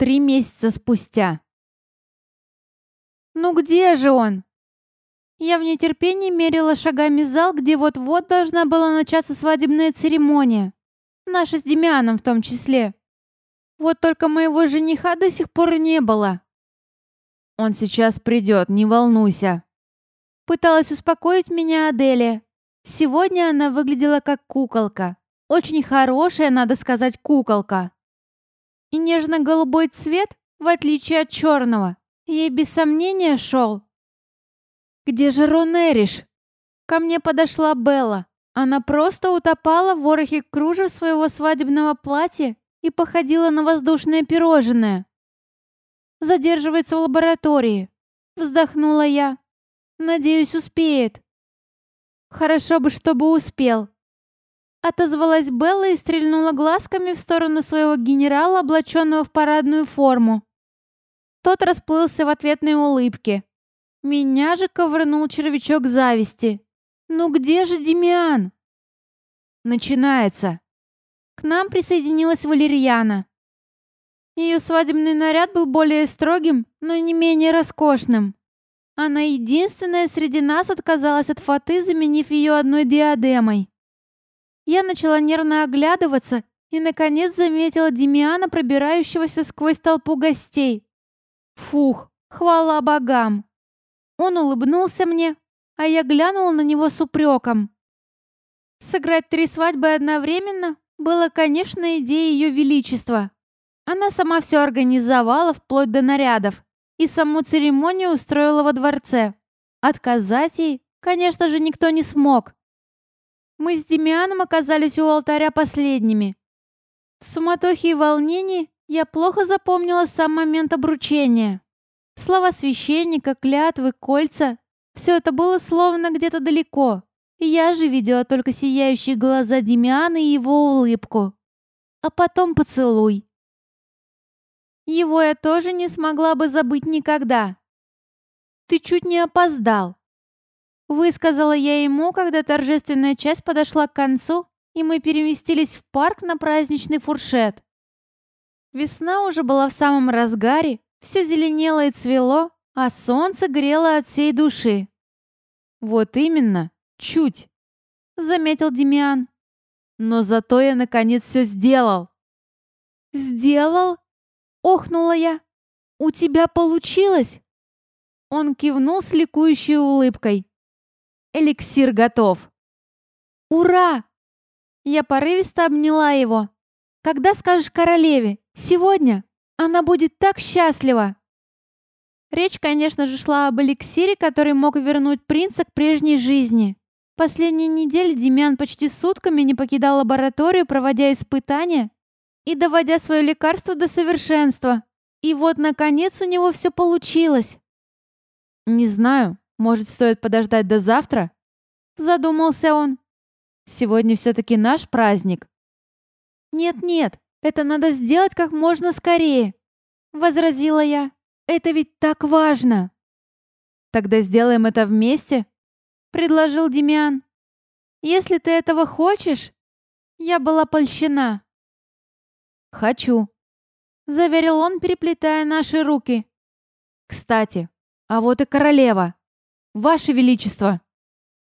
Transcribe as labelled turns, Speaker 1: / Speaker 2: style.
Speaker 1: три месяца спустя. «Ну где же он?» Я в нетерпении мерила шагами зал, где вот-вот должна была начаться свадебная церемония. Наша с Демианом в том числе. Вот только моего жениха до сих пор не было.
Speaker 2: «Он сейчас придет, не волнуйся»,
Speaker 1: Пыталась успокоить меня Аделия. Сегодня она выглядела как куколка. Очень хорошая, надо сказать, куколка. И нежно-голубой цвет, в отличие от черного, ей без сомнения шел. «Где же Ронериш?» Ко мне подошла Белла. Она просто утопала в ворохе кружев своего свадебного платья и походила на воздушное пирожное. «Задерживается в лаборатории», — вздохнула я. Надеюсь, успеет. Хорошо бы, чтобы успел. Отозвалась Белла и стрельнула глазками в сторону своего генерала, облаченного в парадную форму. Тот расплылся в ответной улыбке. Меня же ковырнул червячок зависти. «Ну где же Демиан?»
Speaker 2: «Начинается!»
Speaker 1: К нам присоединилась Валерьяна. Ее свадебный наряд был более строгим, но не менее роскошным. Она единственная среди нас отказалась от фаты, заменив ее одной диадемой. Я начала нервно оглядываться и, наконец, заметила Демиана, пробирающегося сквозь толпу гостей. Фух, хвала богам! Он улыбнулся мне, а я глянула на него с упреком. Сыграть три свадьбы одновременно было, конечно, идеей Ее Величества. Она сама все организовала, вплоть до нарядов и саму церемонию устроила во дворце. Отказать ей, конечно же, никто не смог. Мы с Демианом оказались у алтаря последними. В суматохе и волнении я плохо запомнила сам момент обручения. Слова священника, клятвы, кольца — все это было словно где-то далеко. Я же видела только сияющие глаза Демиана и его улыбку. А потом поцелуй. Его я тоже не смогла бы забыть никогда. Ты чуть не опоздал. Высказала я ему, когда торжественная часть подошла к концу, и мы переместились в парк на праздничный фуршет. Весна уже была в самом разгаре, все зеленело и цвело, а солнце грело от всей души.
Speaker 2: «Вот именно, чуть», — заметил Демиан. «Но зато я наконец все сделал».
Speaker 1: «Сделал?» Охнула я. «У тебя получилось?» Он кивнул с ликующей улыбкой.
Speaker 2: «Эликсир готов!»
Speaker 1: «Ура!» Я порывисто обняла его. «Когда скажешь королеве? Сегодня? Она будет так счастлива!» Речь, конечно же, шла об эликсире, который мог вернуть принца к прежней жизни. Последние недели Демьян почти сутками не покидал лабораторию, проводя испытания, и доводя свое лекарство до совершенства. И вот, наконец, у него все получилось.
Speaker 2: «Не знаю, может, стоит подождать до завтра?» Задумался он. «Сегодня все-таки наш праздник».
Speaker 1: «Нет-нет, это надо сделать как можно скорее», — возразила я. «Это ведь так важно».
Speaker 2: «Тогда сделаем это вместе», — предложил Демиан.
Speaker 1: «Если ты этого хочешь...» Я была польщена.
Speaker 2: «Хочу», — заверил он, переплетая наши руки. «Кстати, а вот и королева. Ваше Величество!»